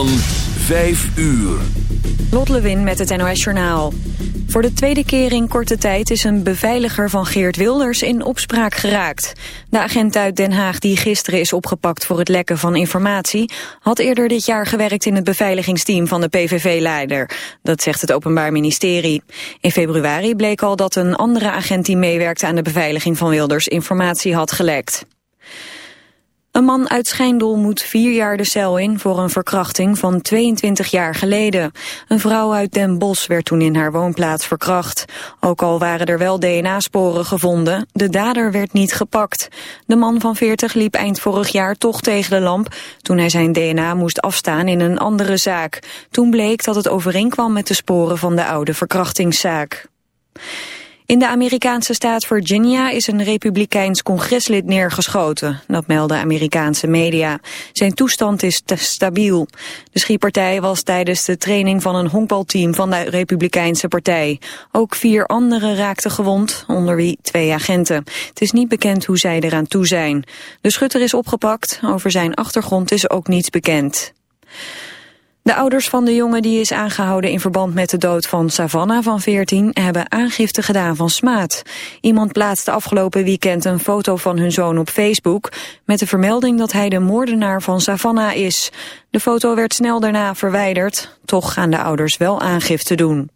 Van 5 uur. Lot Lewin met het NOS Journaal. Voor de tweede keer in korte tijd is een beveiliger van Geert Wilders in opspraak geraakt. De agent uit Den Haag die gisteren is opgepakt voor het lekken van informatie... had eerder dit jaar gewerkt in het beveiligingsteam van de PVV-leider. Dat zegt het Openbaar Ministerie. In februari bleek al dat een andere agent die meewerkte aan de beveiliging van Wilders informatie had gelekt. Een man uit Schijndel moet vier jaar de cel in voor een verkrachting van 22 jaar geleden. Een vrouw uit Den Bosch werd toen in haar woonplaats verkracht. Ook al waren er wel DNA-sporen gevonden, de dader werd niet gepakt. De man van 40 liep eind vorig jaar toch tegen de lamp toen hij zijn DNA moest afstaan in een andere zaak. Toen bleek dat het overeenkwam met de sporen van de oude verkrachtingszaak. In de Amerikaanse staat Virginia is een republikeins congreslid neergeschoten. Dat melden Amerikaanse media. Zijn toestand is stabiel. De schietpartij was tijdens de training van een honkbalteam van de Republikeinse partij. Ook vier anderen raakten gewond, onder wie twee agenten. Het is niet bekend hoe zij eraan toe zijn. De schutter is opgepakt. Over zijn achtergrond is ook niets bekend. De ouders van de jongen die is aangehouden in verband met de dood van Savannah van 14 hebben aangifte gedaan van smaad. Iemand plaatste afgelopen weekend een foto van hun zoon op Facebook met de vermelding dat hij de moordenaar van Savannah is. De foto werd snel daarna verwijderd, toch gaan de ouders wel aangifte doen.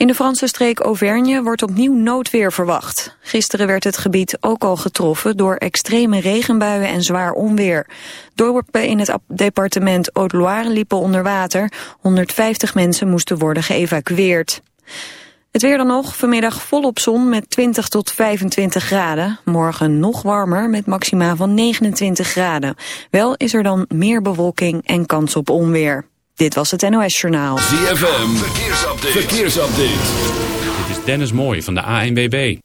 In de Franse streek Auvergne wordt opnieuw noodweer verwacht. Gisteren werd het gebied ook al getroffen door extreme regenbuien en zwaar onweer. Dorpen in het departement Haute-Loire liepen onder water. 150 mensen moesten worden geëvacueerd. Het weer dan nog, vanmiddag volop zon met 20 tot 25 graden. Morgen nog warmer met maxima van 29 graden. Wel is er dan meer bewolking en kans op onweer. Dit was het NOS Journaal. ZFM, verkeersupdate. verkeersupdate. Dit is Dennis Mooij van de ANWB.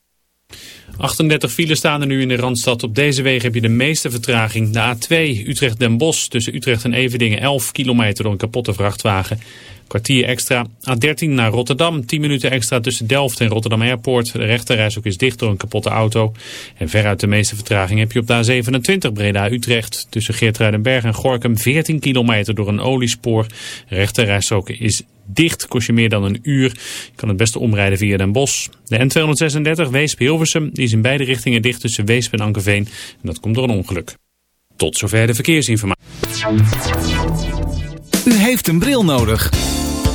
38 files staan er nu in de Randstad. Op deze wegen heb je de meeste vertraging. De A2 Utrecht-Den Bosch tussen Utrecht en Evedingen 11 kilometer door een kapotte vrachtwagen. Kwartier extra. A13 naar Rotterdam. 10 minuten extra tussen Delft en Rotterdam Airport. De rechterreis ook is dicht door een kapotte auto. En veruit de meeste vertraging heb je op de A27 Breda-Utrecht. Tussen Geertruidenberg en Gorkum 14 kilometer door een oliespoor. De ook is dicht. Kost je meer dan een uur. Je kan het beste omrijden via Den Bosch. De N236 Weesp-Hilversum die is in beide richtingen dicht tussen Weesp en Ankerveen. En dat komt door een ongeluk. Tot zover de verkeersinformatie. U heeft een bril nodig.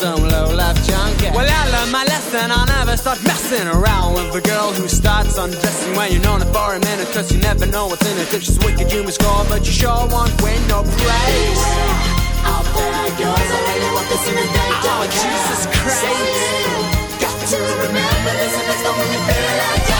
some low-life junkie. Well, I learned my lesson. I'll never start messing around with a girl who starts undressing when you're known her for a minute. Cause you never know what's in it. If she's wicked, you must call, but you sure won't win no praise. Oh, Jesus Christ. Got to remember this if it's the only thing I got.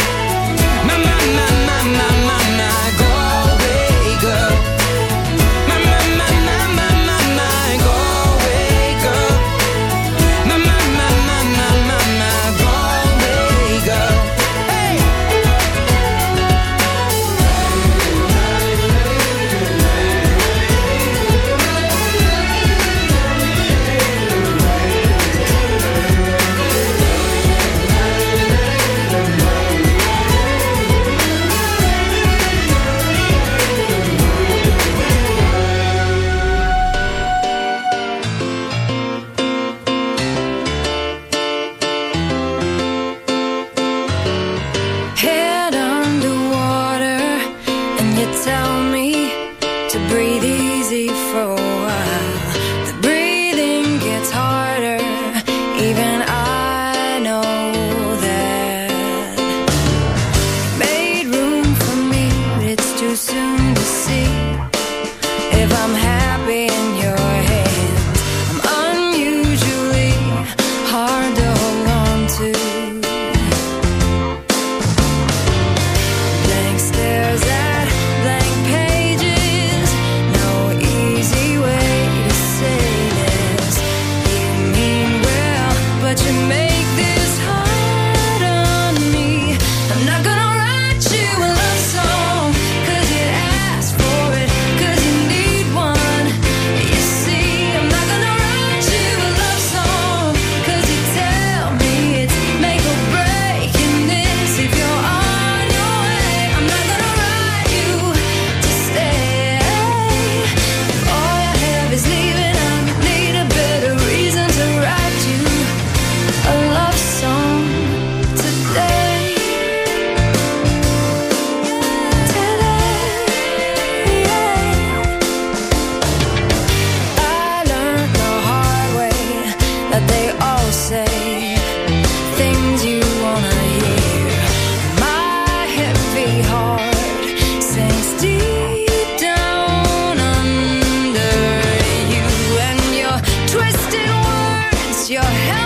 My, my, my, my, my, your head.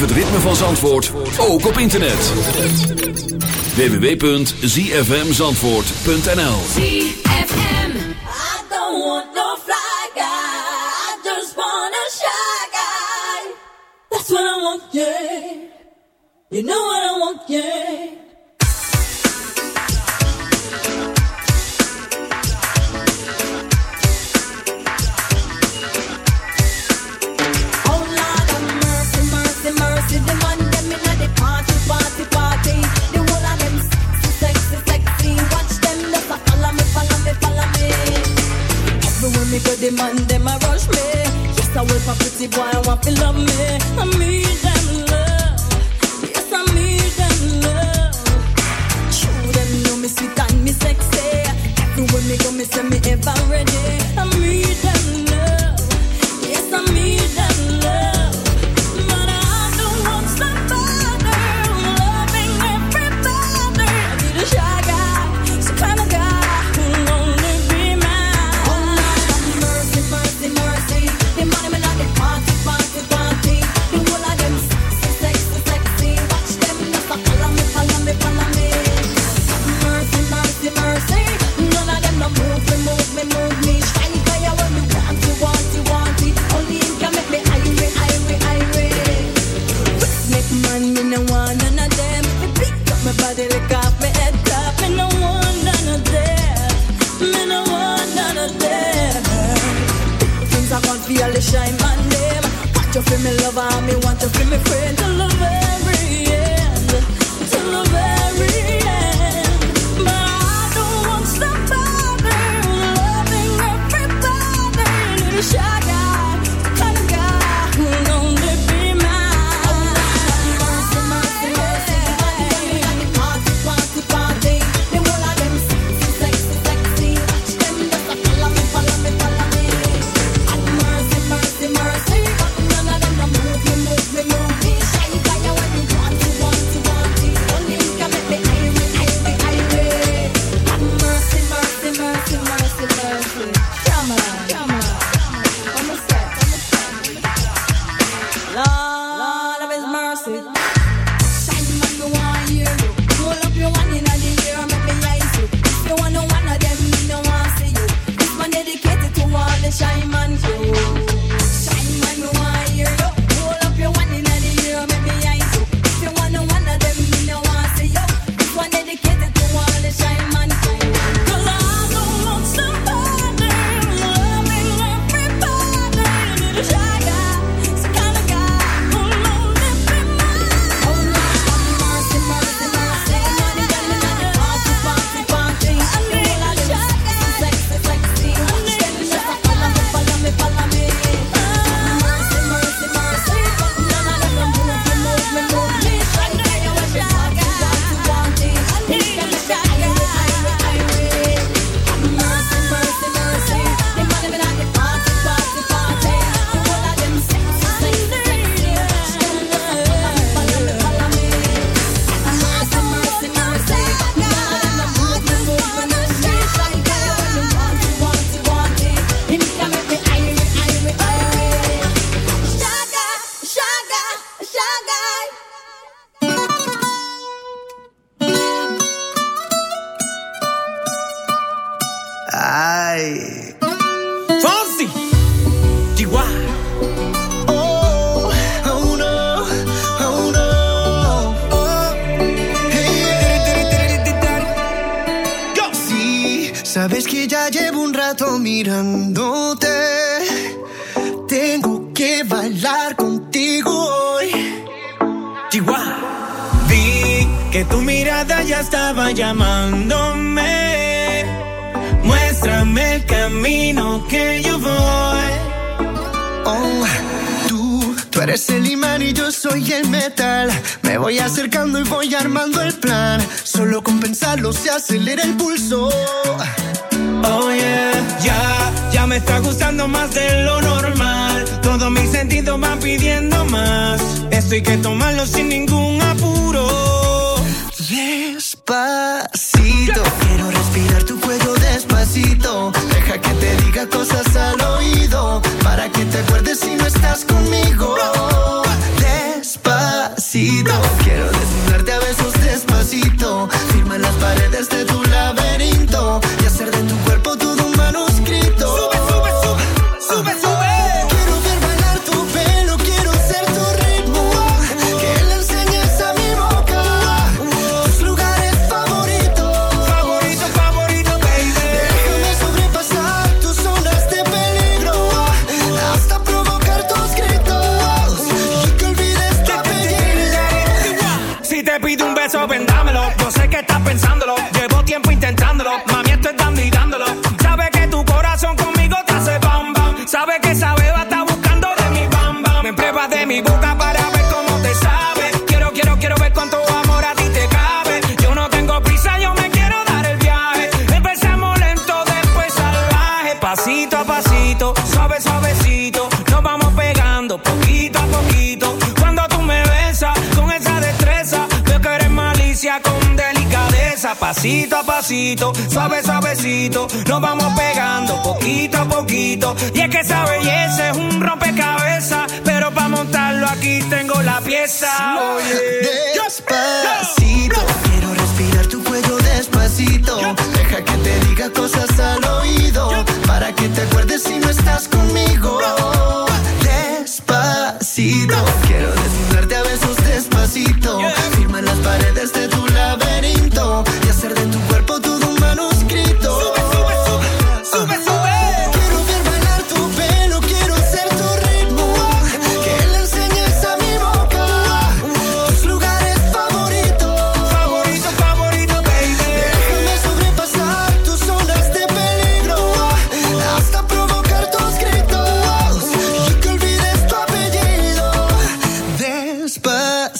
Het ritme van Zandvoort ook op internet. www.zfmzandvoort.nl ZFM. I don't want no fly guy. I just want a shy guy. That's what I want, yeah. You know what I want, yeah. acelera el pulso. Oh yeah, ya, ya me está gustando más de lo normal. Todos mis sentidos van pidiendo más. Esto hay que tomarlo sin ningún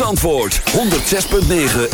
Antwoord 106.9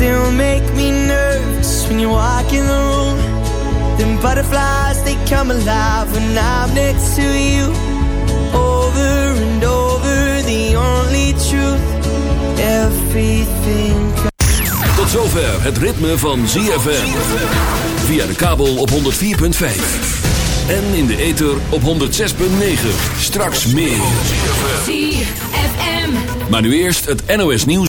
Still make me nervous when you walk in the room. Them butterflies, they come alive when I'm next to you. Over and over, the only truth. Everything Tot zover het ritme van ZFM. Via de kabel op 104.5. En in de ether op 106.9. Straks meer. ZFM. Maar nu eerst het NOS nieuws.